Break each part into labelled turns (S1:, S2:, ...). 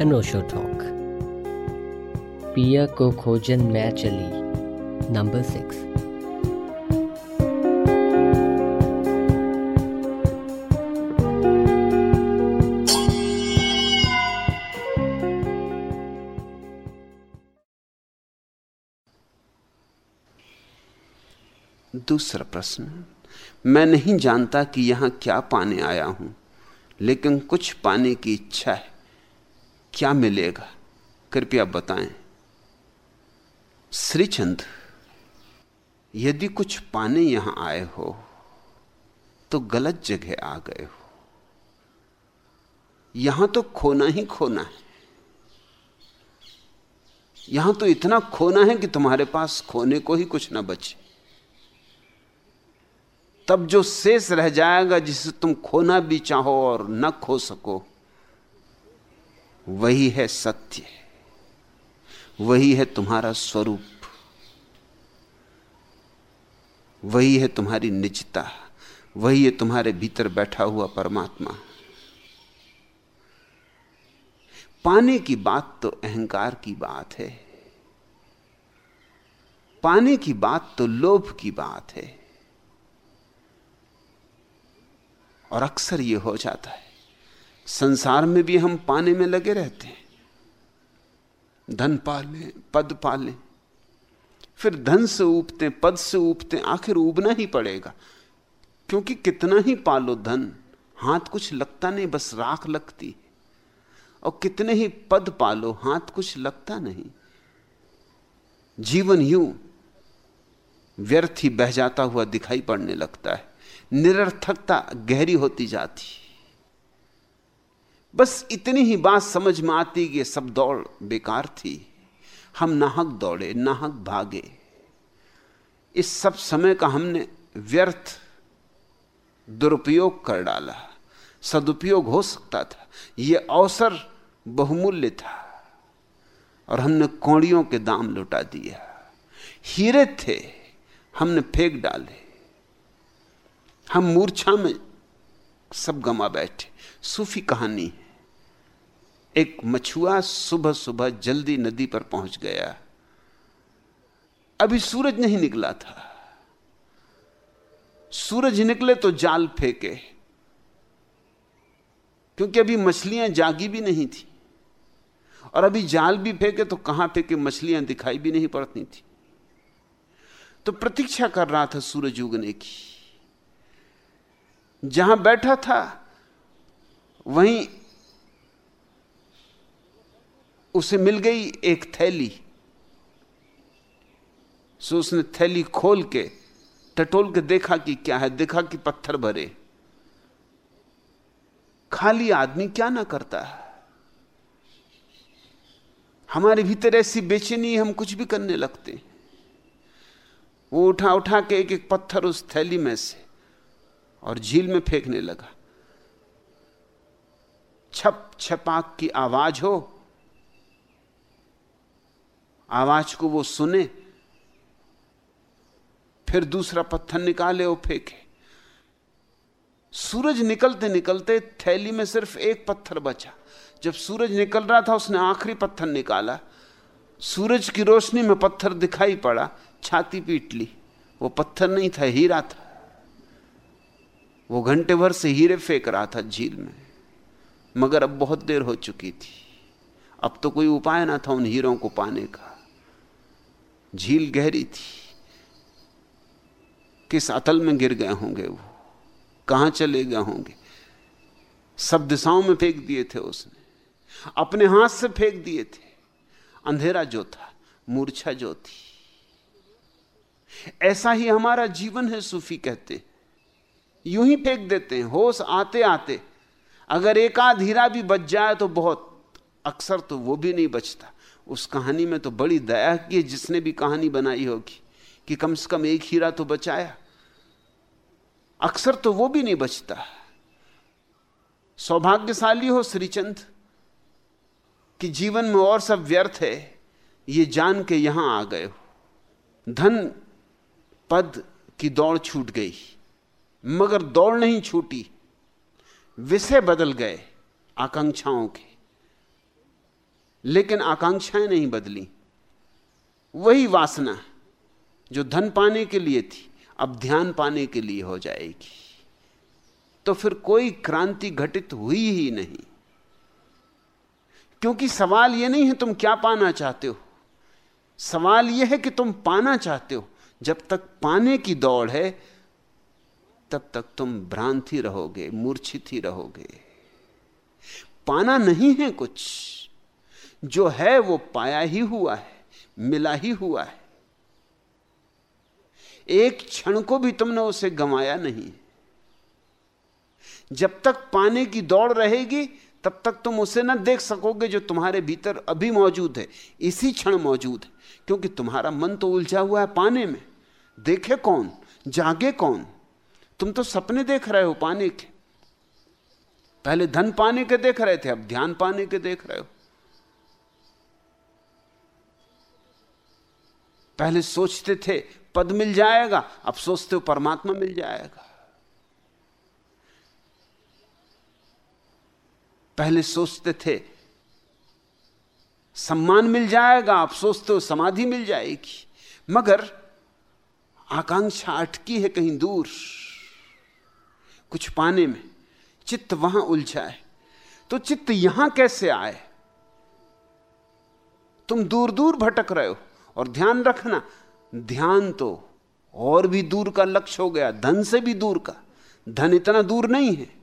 S1: अनोशो talk पिया को खोजन मैं चली नंबर सिक्स
S2: दूसरा प्रश्न। मैं नहीं जानता कि यहाँ क्या पाने आया हूँ, लेकिन कुछ पाने की इच्छा है। क्या मिलेगा? कृपया बताएँ। श्रीचंद, यदि कुछ पाने यहाँ आए हो तो गलत जगह आ गए हो। यहाँ तो खोना ही खोना है। यहाँ तो इतना खोना है कि तुम्हारे पास खोने को ही कुछ ना बचे। तब जो शेष रह जाएगा, जिसे तुम खोना भी चाहो और न खो सको वही है सत्य, वही है तुम्हारा स्वरूप, वही है तुम्हारी निजता, वही है तुम्हारे भीतर बैठा हुआ परमात्मा। पाने की बात तो अहंकार की बात है, पाने की बात तो लोभ की बात है, और अक्सर यह हो जाता है। संसार में भी हम पाने में लगे रहते हैं। धन पालें, पद पालें। फिर धन से उबते पद से उबते आखिर उबना ही पड़ेगा। क्योंकि कितना ही पालो धन, हाथ कुछ लगता नहीं, बस राख लगती और कितने ही पद पालो, हाथ कुछ लगता नहीं। जीवन यूँ व्यर्थ ही बह जाता हुआ दिखाई पड़ने लगता है। निरर्थकता गहरी होती जाती बस इतनी ही बात समझ में आती कि सब दौड़ बेकार थी। हम नाहक दौड़े, नाहक भागे। इस सब समय का हमने व्यर्थ दुरुपयोग कर डाला। सदुपयोग हो सकता था। यह अवसर बहुमूल्य था और हमने कौड़ियों के दाम लुटा दिया। हीरे थे, हमने फेंक डाले। हम मूर्छा में सब गमा बैठे। सूफी कहानी एक मछुआ सुबह सुबह जल्दी नदी पर पहुँच गया। अभी सूरज नहीं निकला था। सूरज निकले तो जाल फेंके, क्योंकि अभी मछलियाँ जागी भी नहीं थी। और अभी जाल भी फेंके तो कहाँ फेंके मछलियाँ दिखाई भी नहीं पड़ती थी। तो प्रतीक्षा कर रहा था सूरज उगने की। जहाँ बैठा था वहीं उसे मिल गई एक थैली। सो उसने थैली खोल के, टटोल के देखा कि क्या है, देखा कि पत्थर भरे। खाली आदमी क्या ना करता? है हमारे भीतर ऐसी बेचैनी, हम कुछ भी करने लगते। वो उठा उठा के एक एक पत्थर उस थैली में से और झील में फेंकने लगा। छप छपाक की आवाज़ हो, आवाज़ को वो सुने, फिर दूसरा पत्थर निकाले और फेंके। सूरज निकलते निकलते थैली में सिर्फ़ एक पत्थर बचा। जब सूरज निकल रहा था, उसने आखिरी पत्थर निकाला। सूरज की रोशनी में पत्थर दिखाई पड़ा, छाती पीट ली। वो पत्थर नहीं था, हीरा था। वो घंटे भर से हीरे फेंक रहा था झील में। मगर अब बहुत देर हो चुकी थी। अब तो कोई उपाय ना था उन हीरों को पाने का। झील गहरी थी। किस अतल में गिर गए होंगे वो? कहाँ चले गए होंगे? सब दिशाओं में फेंक दिए थे उसने। अपने हाथ से फेंक दिए थे। अंधेरा जो था, मूर्छा जो थी। ऐसा ही हमारा जीवन है, सूफी कहते। यूँ ही फेंक देते हैं। होश आते आते अगर एक आध हीरा भी बच जाए तो बहुत, अक्सर तो वो भी नहीं बचता। उस कहानी में तो बड़ी दया की है, जिसने भी कहानी बनाई होगी कि कम से कम एक हीरा तो बचाया। अक्सर तो वो भी नहीं बचता। सौभाग्यशाली हो श्रीचंद कि जीवन में और सब व्यर्थ है, ये जान के यहाँ आ गए हो। धन पद की दौड़ छूट गई, मगर दौड़ नहीं छूटी। विषय बदल गए आकांक्षाओं के। लेकिन आकांक्षाएँ नहीं बदली। वही वासना जो धन पाने के लिए थी, अब ध्यान पाने के लिए हो जाएगी। तो फिर कोई क्रांति घटित हुई ही नहीं। क्योंकि सवाल यह नहीं है तुम क्या पाना चाहते हो। सवाल यह है कि तुम पाना चाहते हो। जब तक पाने की दौड़ है तब तक तुम भ्रांत ही रहोगे, मूर्छित ही रहोगे। पाना नहीं है कुछ। जो है वो पाया ही हुआ है, मिला ही हुआ है। एक क्षण को भी तुमने उसे गंवाया नहीं। जब तक पाने की दौड़ रहेगी, तब तक तुम उसे ना देख सकोगे जो तुम्हारे भीतर अभी मौजूद है। इसी क्षण मौजूद है, क्योंकि तुम्हारा मन तो उलझा हुआ है पाने में। देखे कौन? जागे कौन? तुम तो सपने देख रहे हो पाने के। पहले धन पाने के देख रहे थे, अब ध्यान पाने के देख रहे हो। पहले सोचते थे, पद मिल जाएगा, अब सोचते हो परमात्मा मिल जाएगा। पहले सोचते थे, सम्मान मिल जाएगा आप सोचते हो समाधि मिल जाएगी। मगर आकांक्षा अटकी है कहीं दूर। कुछ पाने में। चित्त वहाँ उलझा है। तो चित्त यहाँ कैसे आए? तुम दूर दूर भटक रहे हो और ध्यान रखना, ध्यान तो और भी दूर का लक्ष्य हो गया, धन से भी दूर का। धन इतना दूर नहीं है।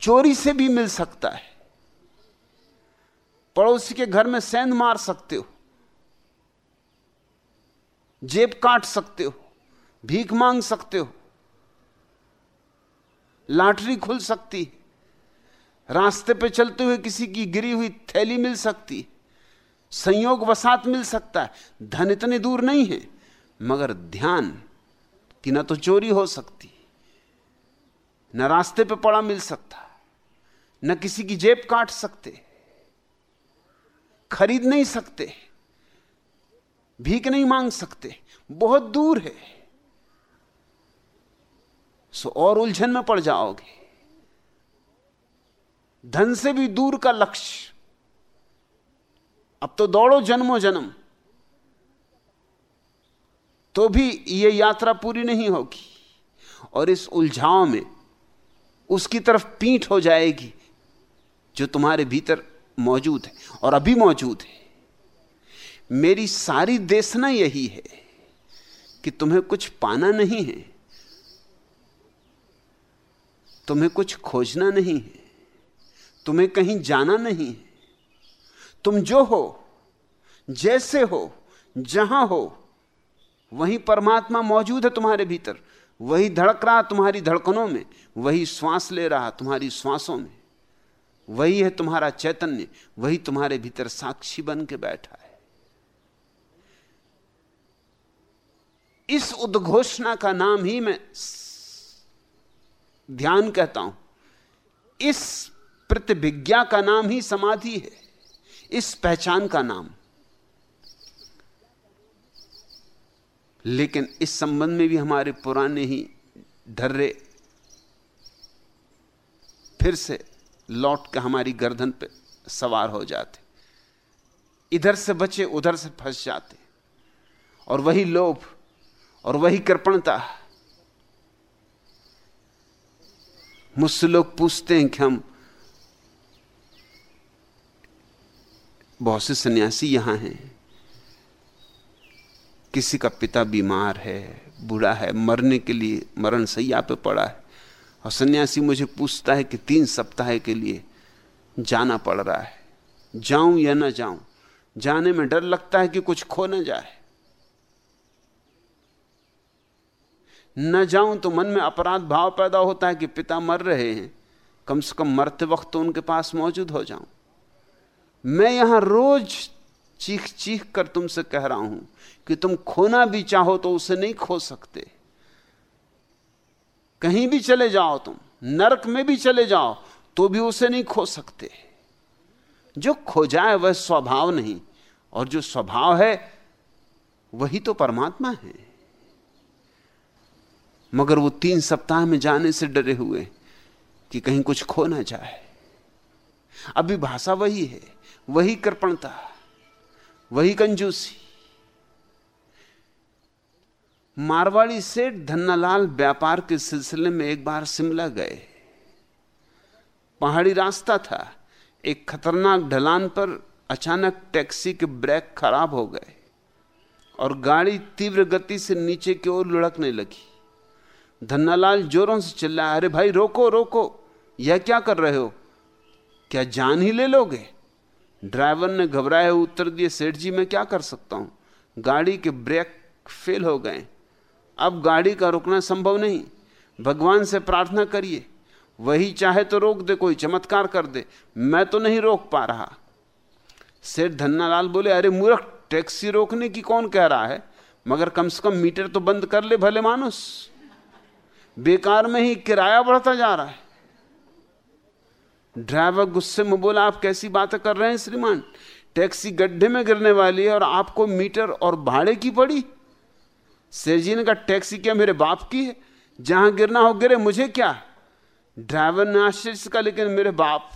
S2: चोरी से भी मिल सकता है। पड़ोसी के घर में सेंध मार सकते हो। जेब काट सकते हो। भीख मांग सकते हो। लाटरी खुल सकती रास्ते पे चलते हुए किसी की गिरी हुई थैली मिल सकती संयोग वसात मिल सकता है। धन इतने दूर नहीं है, मगर ध्यान कि ना तो चोरी हो सकती न रास्ते पे पड़ा मिल सकता न किसी की जेब काट सकते खरीद नहीं सकते भीख नहीं मांग सकते बहुत दूर है। सो और उलझन में पड़ जाओगे। धन से भी दूर का लक्ष्य। अब तो दौड़ो जन्मों जन्म तो भी यह यात्रा पूरी नहीं होगी। और इस उलझाव में उसकी तरफ़ पीठ हो जाएगी, जो तुम्हारे भीतर मौजूद है और अभी मौजूद है। मेरी सारी देशना यही है कि तुम्हें कुछ पाना नहीं है। तुम्हें कुछ खोजना नहीं है, तुम्हें कहीं जाना नहीं है। तुम जो हो, जैसे हो, जहाँ हो, वही परमात्मा मौजूद है तुम्हारे भीतर, वही धड़क रहा तुम्हारी धड़कनों में, वही श्वास ले रहा तुम्हारी श्वासों में, वही है तुम्हारा चैतन्य, वही तुम्हारे भीतर साक्षी बन के बैठा है। इस उद्घोषणा का नाम ही मैं ध्यान कहता हूँ, इस प्रतिभिज्ञा का नाम ही समाधि है, इस पहचान का नाम। लेकिन इस संबंध में भी हमारे पुराने ही ढर्रे फिर से लौट के हमारी गर्दन पे सवार हो जाते, इधर से बचे, उधर से फंस जाते, और वही लोभ और वही कृपणता मुझसे लोग पूछते हैं कि हम बहुत से सन्यासी यहाँ हैं। किसी का पिता बीमार है, बूढ़ा है, मरने के लिए, मरण सैया पे पड़ा है। और सन्यासी मुझे पूछता है कि तीन सप्ताह के लिए जाना पड़ रहा है। जाऊँ या ना जाऊँ? जाने में डर लगता है कि कुछ खो ना जाए। न जाऊँ तो मन में अपराध भाव पैदा होता है कि पिता मर रहे हैं। कम से कम मरते वक्त तो उनके पास मौजूद हो जाऊँ। मैं यहाँ रोज चीख चीख कर तुमसे कह रहा हूँ कि तुम खोना भी चाहो तो उसे नहीं खो सकते। कहीं भी चले जाओ तुम, नरक में भी चले जाओ तो भी उसे नहीं खो सकते। जो खो जाए वह स्वभाव नहीं, और जो स्वभाव है वही तो परमात्मा है। मगर वो तीन सप्ताह में जाने से डरे हुए कि कहीं कुछ खो ना जाए। अभी भाषा वही है, वही कृपणता, वही कंजूसी। मारवाड़ी सेठ धन्नालाल व्यापार के सिलसिले में एक बार शिमला गए। पहाड़ी रास्ता था, एक खतरनाक ढलान पर अचानक टैक्सी के ब्रेक खराब हो गए और गाड़ी तीव्र गति से नीचे की ओर लुढ़कने लगी। धन्नालाल जोरों से चिल्लाया, अरे भाई, रोको रोको। यह क्या कर रहे हो? क्या जान ही ले लोगे? ड्राइवर ने घबराए उत्तर दिए, सेठ जी, मैं क्या कर सकता हूँ? गाड़ी के ब्रेक फेल हो गए। अब गाड़ी का रुकना संभव नहीं। भगवान से प्रार्थना करिए। वही चाहे तो रोक दे, कोई चमत्कार कर दे। मैं तो नहीं रोक पा रहा। सेठ धन्नालाल बोले, अरे मूर्ख, टैक्सी रोकने की कौन कह रहा है? मगर कम से कम मीटर तो बंद कर ले, भले मानुस बेकार में ही किराया बढ़ता जा रहा है। ड्राइवर गुस्से में बोला, आप कैसी बातें कर रहे हैं श्रीमान? टैक्सी गड्ढे में गिरने वाली है और आपको मीटर और भाड़े की पड़ी? सेरजी ने कहा, टैक्सी क्या मेरे बाप की है? जहाँ गिरना हो गिरे मुझे क्या? ड्राइवर ने आश्चर्य से कहा, लेकिन मेरे बाप,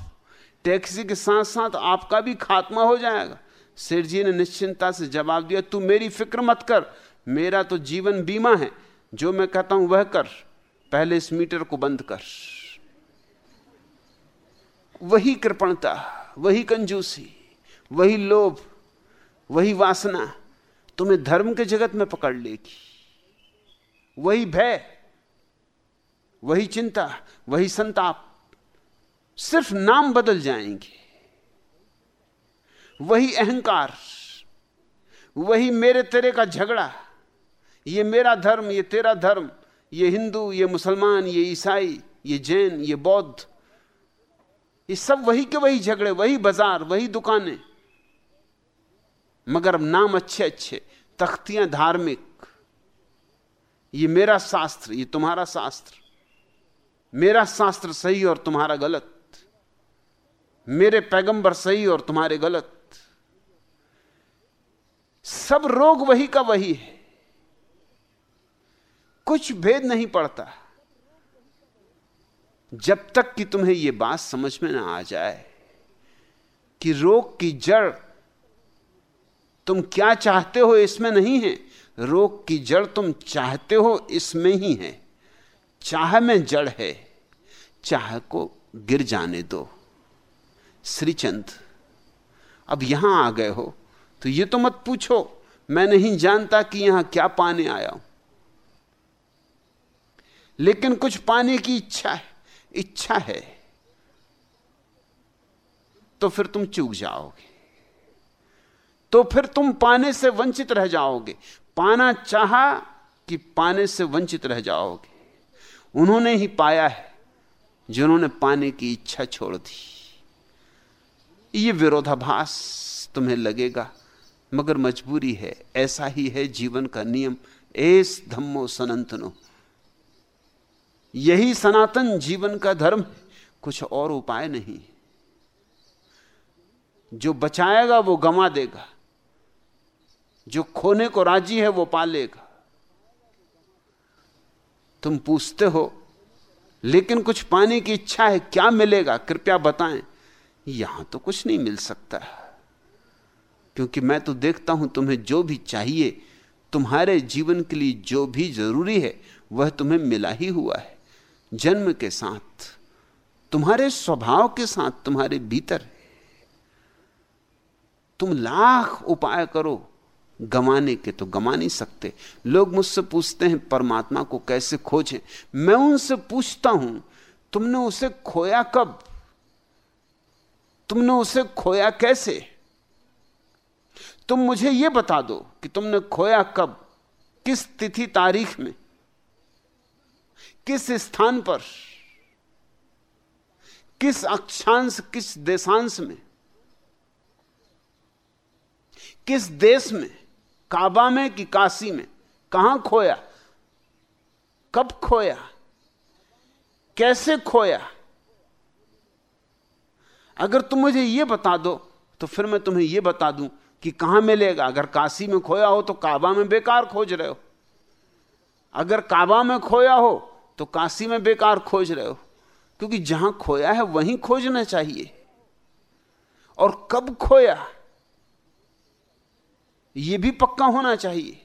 S2: टैक्सी के साथ साथ आपका भी खात्मा हो जाएगा। सेठ जी ने निश्चिंता से जवाब दिया, तू मेरी फ़िक्र मत कर। मेरा तो जीवन बीमा है। जो मैं कहता हूँ वह कर। पहले इस मीटर को बंद कर। वही कृपणता, वही कंजूसी, वही लोभ, वही वासना तुम्हें धर्म के जगत में पकड़ लेगी। वही भय, वही चिंता, वही संताप सिर्फ़ नाम बदल जाएँगे। वही अहंकार, वही मेरे तेरे का झगड़ा, ये मेरा धर्म, ये तेरा धर्म ये हिंदू, ये मुसलमान, ये ईसाई, ये जैन, ये बौद्ध, ये सब वही के वही झगड़े, वही बाज़ार, वही दुकानें। मगर नाम अच्छे अच्छे, तख्तियाँ धार्मिक। ये मेरा शास्त्र, ये तुम्हारा शास्त्र। मेरा शास्त्र सही और तुम्हारा गलत। मेरे पैगंबर सही और तुम्हारे गलत। सब रोग वही का वही है। कुछ भेद नहीं पड़ता। जब तक कि तुम्हें यह बात समझ में ना आ जाए कि रोग की जड़ तुम क्या चाहते हो इसमें नहीं है, रोग की जड़ तुम चाहते हो इसमें ही है। चाह में जड़ है, चाह को गिर जाने दो। श्रीचंद, अब यहाँ आ गए हो तो ये तो मत पूछो, मैं नहीं जानता कि यहाँ क्या पाने आया हूँ। लेकिन कुछ पाने की इच्छा है इच्छा है। तो फिर तुम चूक जाओगे। तो फिर तुम पाने से वंचित रह जाओगे। पाना चाहा कि पाने से वंचित रह जाओगे। उन्होंने ही पाया है जिन्होंने पाने की इच्छा छोड़ दी। ये विरोधाभास तुम्हें लगेगा, मगर मजबूरी है, ऐसा ही है जीवन का नियम। एस धम्मो सनातनो। यही सनातन जीवन का धर्म है। कुछ और उपाय नहीं। जो बचाएगा, वो गमा देगा। जो खोने को राज़ी है, वो पालेगा। तुम पूछते हो, लेकिन कुछ पाने की इच्छा है, क्या मिलेगा? कृपया बताएँ। यहाँ तो कुछ नहीं मिल सकता। क्योंकि मैं तो देखता हूँ, तुम्हें जो भी चाहिए, तुम्हारे जीवन के लिए जो भी ज़रूरी है, वह तुम्हें मिला ही हुआ है। जन्म के साथ, तुम्हारे स्वभाव के साथ तुम्हारे भीतर तुम लाख उपाय करो गमाने के तो गमा नहीं सकते। लोग मुझसे पूछते हैं, परमात्मा को कैसे खोजें? मैं उनसे पूछता हूँ, तुमने उसे खोया कब? तुमने उसे खोया कैसे? तुम मुझे यह बता दो कि तुमने खोया कब? किस तिथि तारीख में? किस स्थान पर? किस अक्षांश, किस देशांश में? किस देश में? काबा में कि काशी में? कहाँ खोया? कब खोया? कैसे खोया? अगर तुम मुझे यह बता दो तो फिर मैं तुम्हें यह बता दूँ कि कहाँ मिलेगा। अगर काशी में खोया हो तो काबा में बेकार खोज रहे हो। अगर काबा में खोया हो तो काशी में बेकार खोज रहे हो, क्योंकि जहाँ खोया है वहीं खोजना चाहिए। और कब खोया? यह भी पक्का होना चाहिए।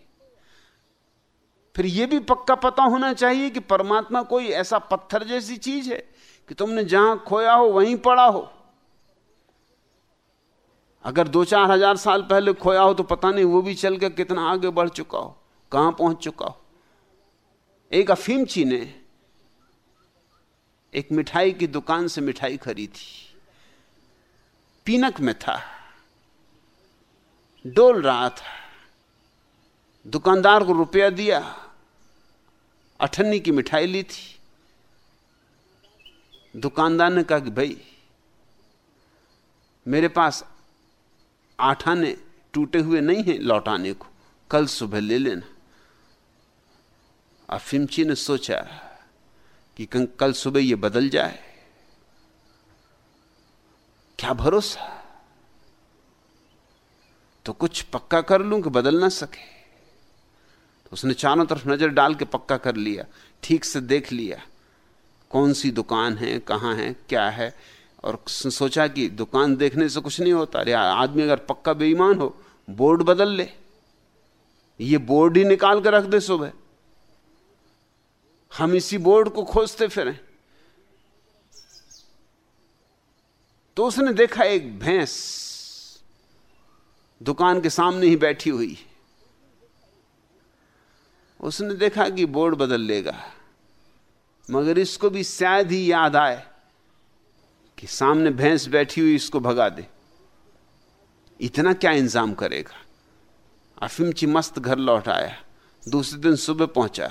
S2: फिर यह भी पक्का पता होना चाहिए कि परमात्मा कोई ऐसा पत्थर जैसी चीज़ है कि तुमने जहाँ खोया हो वहीं पड़ा हो। अगर दो चार हज़ार साल पहले खोया हो तो पता नहीं वो भी चल के कितना आगे बढ़ चुका हो, कहाँ पहुँच चुका हो। एक अफीमची ने एक मिठाई की दुकान से मिठाई खरीदी। पीनक में था, डोल रहा था। दुकानदार को रुपया दिया, अठन्नी की मिठाई ली थी। दुकानदार ने कहा कि भाई, मेरे पास आठाने टूटे हुए नहीं हैं लौटाने को, कल सुबह ले लेना। अफिमची ने सोचा कि कल सुबह ये बदल जाए। क्या भरोसा? तो कुछ पक्का कर लूँ कि बदल ना सके। तो उसने चारों तरफ़ नज़र डाल के पक्का कर लिया, ठीक से देख लिया, कौन सी दुकान है, कहाँ है, क्या है, और सोचा कि दुकान देखने से कुछ नहीं होता। अरे, आदमी अगर पक्का बेईमान हो, बोर्ड बदल ले। ये बोर्ड ही निकाल कर रख दे सुबह। हम इसी बोर्ड को खोजते फिरें। तो उसने देखा एक भैंस दुकान के सामने ही बैठी हुई। उसने देखा कि बोर्ड बदल लेगा, मगर इसको भी शायद ही याद आए कि सामने भैंस बैठी हुई इसको भगा दे। इतना क्या इंतज़ाम करेगा? अफिमची मस्त घर लौट आया, दूसरे दिन सुबह पहुँचा।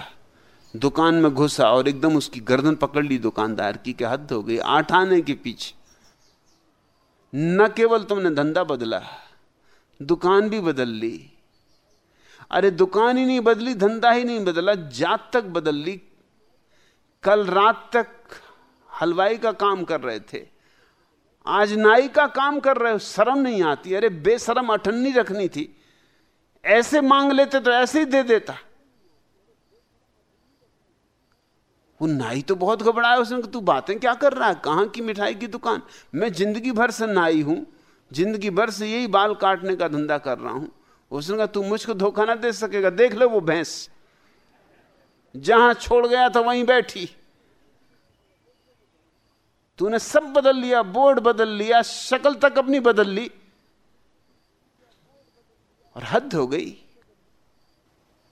S2: दुकान में घुसा और एकदम उसकी गर्दन पकड़ ली दुकानदार की क्या हद हो गई, आठ आने के पीछे। न केवल तुमने धंधा बदला, दुकान भी बदल ली। अरे दुकान ही नहीं बदली, धंधा ही नहीं बदला, जात तक बदल ली। कल रात तक हलवाई का काम कर रहे थे। आज नाई का काम कर रहे हो, शर्म नहीं आती। अरे बेशरम अठन्नी रखनी थी। ऐसे मांग लेते तो ऐसे ही दे देता। वो नाई तो बहुत घबराया उसने, तू बातें क्या कर रहा है? कहाँ की मिठाई की दुकान? मैं ज़िंदगी भर से नाई हूँ, ज़िंदगी भर से यही बाल काटने का धंधा कर रहा हूँ। उसने कहा, तू मुझको धोखा ना दे सकेगा, देख लो वो भैंस। जहाँ छोड़ गया था वहीं बैठी। तूने सब बदल लिया, बोर्ड बदल लिया, शक्ल तक अपनी बदल ली और हद हो गई।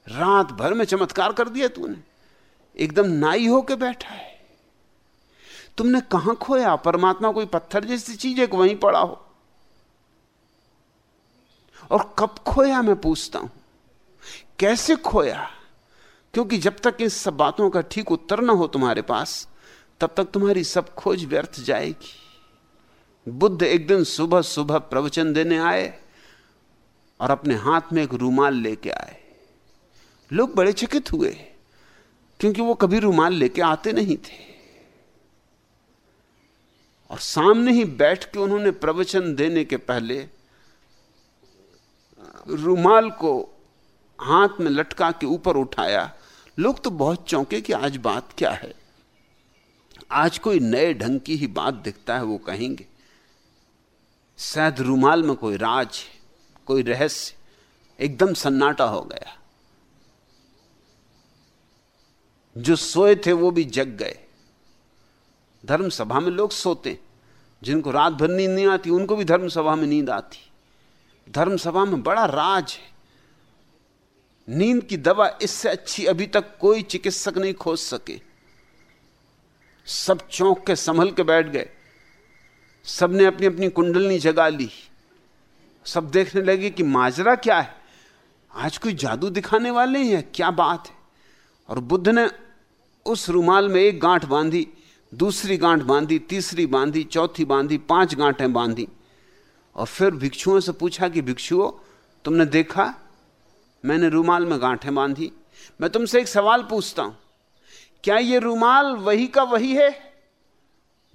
S2: रात भर में चमत्कार कर दिया तूने। एकदम नाई होके बैठा है। तुमने कहाँ खोया? परमात्मा कोई पत्थर जैसी चीज़ है वहीं पड़ा हो? और कब खोया मैं पूछता हूँ? कैसे खोया? क्योंकि जब तक इन सब बातों का ठीक उत्तर ना हो तुम्हारे पास, तब तक तुम्हारी सब खोज व्यर्थ जाएगी। बुद्ध एक दिन सुबह सुबह प्रवचन देने आए और अपने हाथ में एक रूमाल लेके आए। लोग बड़े चकित हुए। क्योंकि वो कभी रूमाल लेके आते नहीं थे। और सामने ही बैठ के उन्होंने प्रवचन देने के पहले, रूमाल को हाथ में लटका के ऊपर उठाया। लोग तो बहुत चौंके कि आज बात क्या है। आज कोई नए ढंग की ही बात दिखता है, वो कहेंगे, शायद रूमाल में कोई राज कोई रहस्य, एकदम सन्नाटा हो गया। जो सोए थे वो भी जग गए। धर्म सभा में लोग सोते जिनको रात भर नींद नहीं आती, उनको भी धर्म सभा में नींद आती। धर्म सभा में बड़ा राज है। नींद की दवा इससे अच्छी अभी तक कोई चिकित्सक नहीं खोज सके। सब चौंक के संभल के बैठ गए। सबने अपनी अपनी कुंडलनी जगा ली। सब देखने लगे कि माजरा क्या है? आज कोई जादू दिखाने वाले हैं क्या बात है? और बुद्ध ने उस रुमाल में एक गांठ बांधी, दूसरी गांठ बांधी, तीसरी बांधी, चौथी बांधी, पाँच गांठें बांधी। और फिर भिक्षुओं से पूछा कि, भिक्षुओं, तुमने देखा? मैंने रूमाल में गांठें बांधी। मैं तुमसे एक सवाल पूछता हूँ। क्या यह रूमाल वही का वही है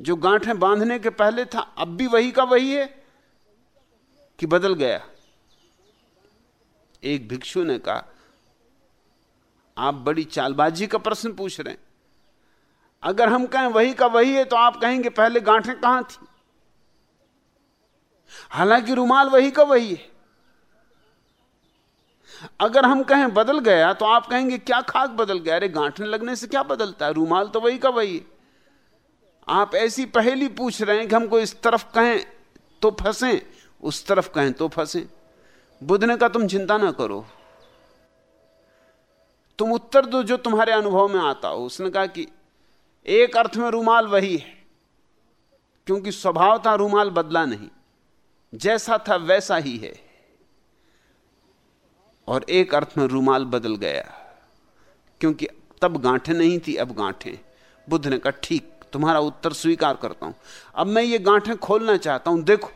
S2: जो गांठें बांधने के पहले था, अब भी वही का वही है कि बदल गया? एक भिक्षु ने कहा आप बड़ी चालबाजी का प्रश्न पूछ रहे हैं। अगर हम कहें वही का वही है तो आप कहेंगे पहले गांठें कहाँ थी? हालाँकि रूमाल वही का वही है। अगर हम कहें बदल गया तो आप कहेंगे क्या खाक बदल गया? अरे गांठने लगने से क्या बदलता है? रूमाल तो वही का वही है। आप ऐसी पहेली पूछ रहे हैं कि हमको इस तरफ़ कहें तो फंसे, उस तरफ़ कहें तो फंसे। बुद्ध ने कहा, तुम चिंता ना करो। तुम उत्तर दो जो तुम्हारे अनुभव में आता हो। उसने कहा कि एक अर्थ में रूमाल वही है, क्योंकि स्वभाव था रूमाल बदला नहीं, जैसा था वैसा ही है। और एक अर्थ में रूमाल बदल गया, क्योंकि तब गांठे नहीं थी, अब गांठे। बुद्ध ने कहा, ठीक, तुम्हारा उत्तर स्वीकार करता हूँ। अब मैं ये गांठे खोलना चाहता हूँ, देखो।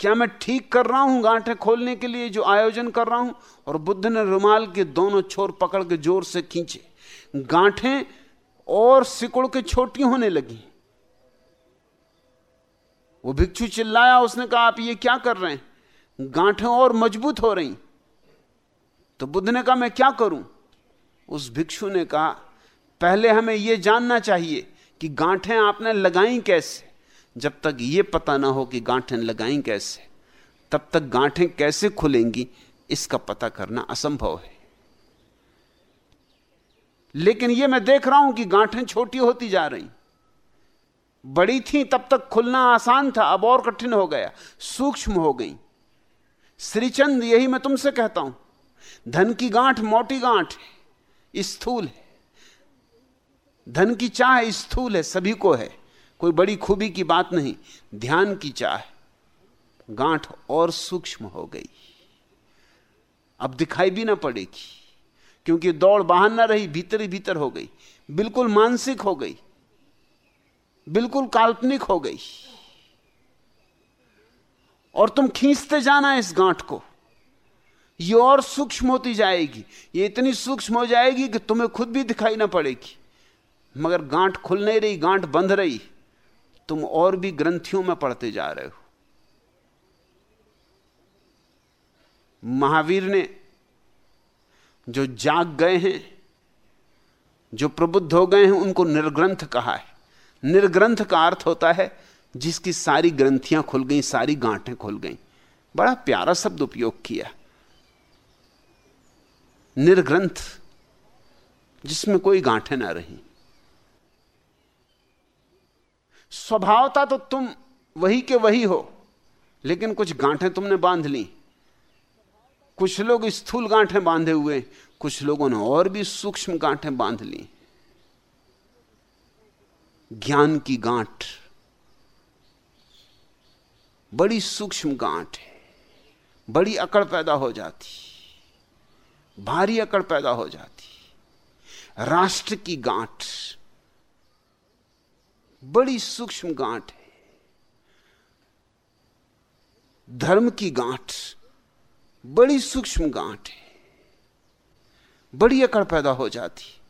S2: क्या मैं ठीक कर रहा हूँ गांठे खोलने के लिए जो आयोजन कर रहा हूँ? और बुद्ध ने रुमाल के दोनों छोर पकड़ के ज़ोर से खींचे। गांठे और सिकुड़ के छोटी होने लगी। वो भिक्षु चिल्लाया, उसने कहा, आप ये क्या कर रहे हैं? गांठें और मज़बूत हो रही। तो बुद्ध ने कहा, मैं क्या करूँ? उस भिक्षु ने कहा, पहले हमें यह जानना चाहिए कि गांठें आपने लगाई कैसे? जब तक यह पता ना हो कि गांठें लगाई कैसे, तब तक गांठें कैसे खुलेंगी, इसका पता करना असंभव है। लेकिन यह मैं देख रहा हूँ कि गांठें छोटी होती जा रही। बड़ी थी, तब तक खुलना आसान था, अब और कठिन हो गया, सूक्ष्म हो गई। श्रीचंद, यही मैं तुमसे कहता हूँ, धन की गांठ मोटी गांठ है, स्थूल है। धन की चाह स्थूल है, सभी को है। कोई बड़ी खूबी की बात नहीं, ध्यान की चाह गांठ और सूक्ष्म हो गई। अब दिखाई भी ना पड़ेगी, क्योंकि दौड़ बाहर ना रही, भीतर ही भीतर हो गई। बिल्कुल मानसिक हो गई, बिल्कुल काल्पनिक हो गई। और तुम खींचते जाना इस गांठ को। ये और सूक्ष्म होती जाएगी। ये इतनी सूक्ष्म हो जाएगी कि तुम्हें खुद भी दिखाई ना पड़ेगी। मगर गांठ खुल नहीं रही, गांठ बंध रही। तुम और भी ग्रंथियों में पढ़ते जा रहे हो। महावीर ने जो जाग गए हैं, जो प्रबुद्ध हो गए हैं, उनको निर्ग्रंथ कहा है। निर्ग्रंथ का अर्थ होता है, जिसकी सारी ग्रंथियाँ खुल गई, सारी गांठें खुल गई। बड़ा प्यारा शब्द उपयोग किया। निर्ग्रंथ, जिसमें कोई गांठें ना रही। स्वभावता तो तुम वही के वही हो, लेकिन कुछ गांठें तुमने बाँध ली। कुछ लोग स्थूल गांठें बांधे हुए कुछ लोगों ने और भी सूक्ष्म गांठें बाँध ली। ज्ञान की गांठ, बड़ी सूक्ष्म गांठ है, बड़ी अकड़ पैदा हो जाती, भारी अकड़ पैदा हो जाती। राष्ट्र की गांठ बड़ी सूक्ष्म गांठ है। धर्म की गांठ, बड़ी सूक्ष्म गांठ है। बड़ी अकड़ पैदा हो जाती